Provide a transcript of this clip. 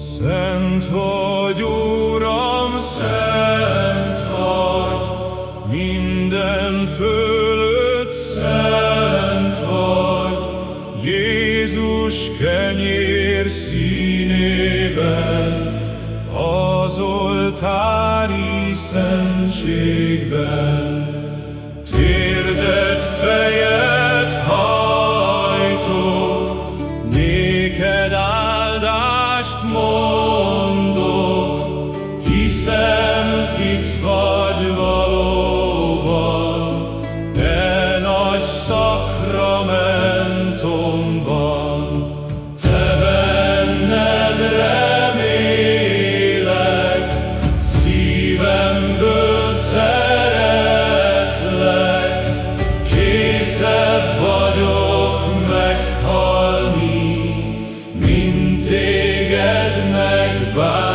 Szent vagy, Uram, szent vagy, minden fölött szent vagy, Jézus kenyér színében, az oltári szentségben. Térdet fejet hajtok, néked áldást mondok, hiszem itt vagy above.